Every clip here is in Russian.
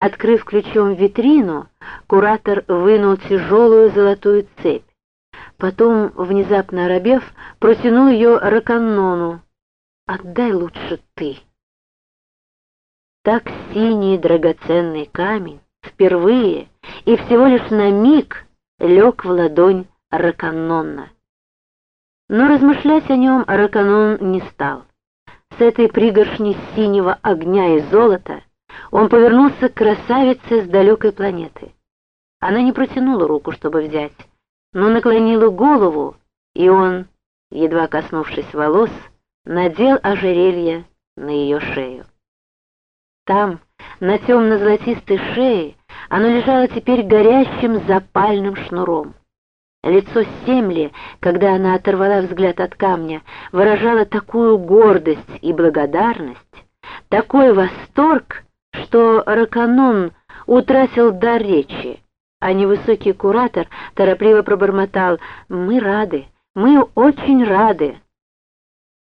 Открыв ключом витрину, куратор вынул тяжелую золотую цепь. Потом, внезапно оробев, протянул ее Раканнону. «Отдай лучше ты». Так синий драгоценный камень впервые и всего лишь на миг лег в ладонь Раканнона. Но размышлять о нем Раканон не стал. С этой пригоршней синего огня и золота он повернулся к красавице с далекой планеты. Она не протянула руку, чтобы взять, но наклонила голову, и он, едва коснувшись волос, надел ожерелье на ее шею. Там, на темно-золотистой шее, оно лежало теперь горящим запальным шнуром. Лицо Семли, когда она оторвала взгляд от камня, выражало такую гордость и благодарность, такой восторг, что Раканон утратил дар речи, а невысокий куратор торопливо пробормотал «Мы рады, мы очень рады».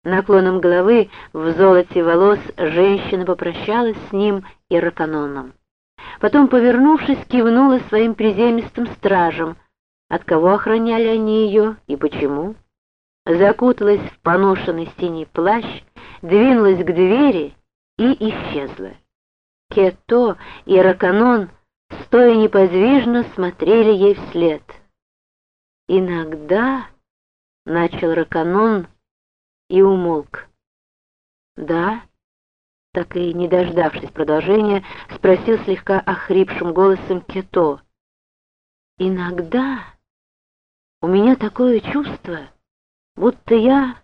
Наклоном головы в золоте волос женщина попрощалась с ним и Раканоном. Потом, повернувшись, кивнула своим приземистым стражам. От кого охраняли они ее и почему? Закуталась в поношенный синий плащ, двинулась к двери и исчезла. Кето и Раканон, стоя неподвижно, смотрели ей вслед. «Иногда...» — начал Раканон и умолк. «Да?» — так и не дождавшись продолжения, спросил слегка охрипшим голосом Кето. «Иногда у меня такое чувство, будто я...»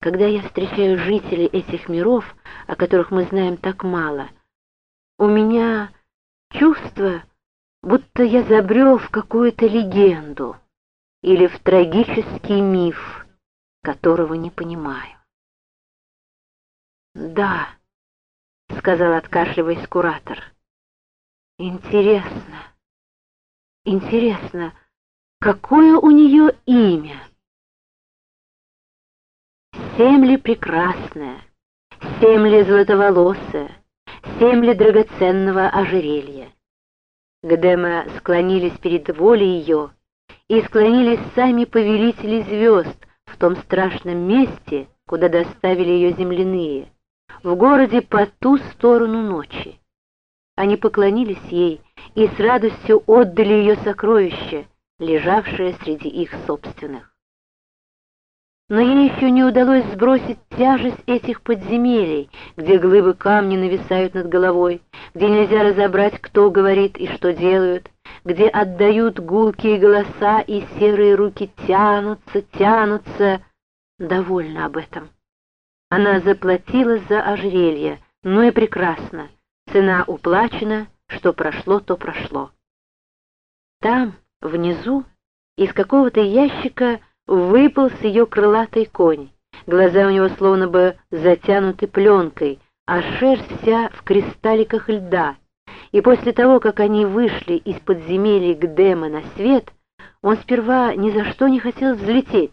Когда я встречаю жителей этих миров, о которых мы знаем так мало, у меня чувство, будто я забрел в какую-то легенду или в трагический миф, которого не понимаю. «Да», — сказал, откашливаясь куратор, — «интересно, интересно, какое у нее имя?» Семли прекрасная, семли золотоволосая, семли драгоценного ожерелья. Гдема склонились перед волей ее, и склонились сами повелители звезд в том страшном месте, куда доставили ее земляные, в городе по ту сторону ночи. Они поклонились ей и с радостью отдали ее сокровище, лежавшее среди их собственных. Но ей еще не удалось сбросить тяжесть этих подземелий, где глыбы камня нависают над головой, где нельзя разобрать, кто говорит и что делают, где отдают гулкие голоса и серые руки тянутся, тянутся. Довольна об этом. Она заплатила за ожерелье, ну и прекрасно. Цена уплачена, что прошло, то прошло. Там, внизу, из какого-то ящика выпал с ее крылатый конь. Глаза у него словно бы затянуты пленкой, а шерсть вся в кристалликах льда. И после того, как они вышли из подземелья Гдема на свет, он сперва ни за что не хотел взлететь.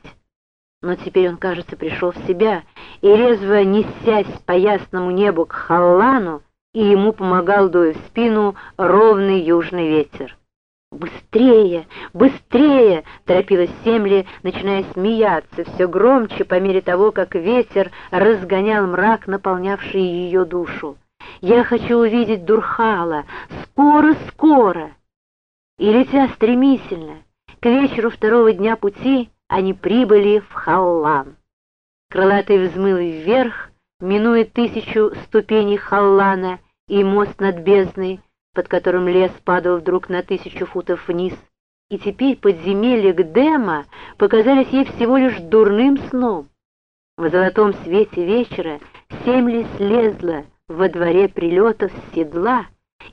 Но теперь он, кажется, пришел в себя, и резво несясь по ясному небу к Халлану, и ему помогал, дуя в спину, ровный южный ветер. «Быстрее! Быстрее!» — торопилась Семли, начиная смеяться все громче по мере того, как ветер разгонял мрак, наполнявший ее душу. «Я хочу увидеть Дурхала! Скоро, скоро!» И, летя стремительно, к вечеру второго дня пути они прибыли в Халлан. Крылатый взмыл вверх, минуя тысячу ступеней Халлана и мост над бездной, под которым лес падал вдруг на тысячу футов вниз, и теперь подземелья Гдема показались ей всего лишь дурным сном. В золотом свете вечера Семли слезла во дворе прилетов с седла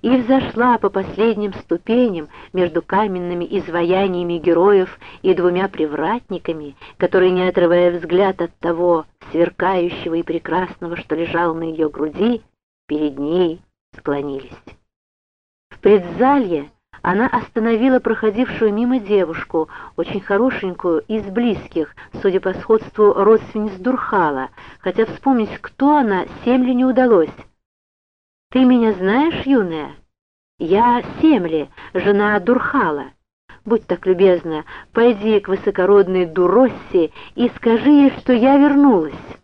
и взошла по последним ступеням между каменными изваяниями героев и двумя привратниками, которые, не отрывая взгляд от того сверкающего и прекрасного, что лежал на ее груди, перед ней склонились. Предзалье она остановила проходившую мимо девушку, очень хорошенькую, из близких, судя по сходству родственниц Дурхала, хотя вспомнить, кто она, Семле не удалось. Ты меня знаешь, юная? Я Семли, жена Дурхала. Будь так любезна, пойди к высокородной Дуроссе и скажи ей, что я вернулась».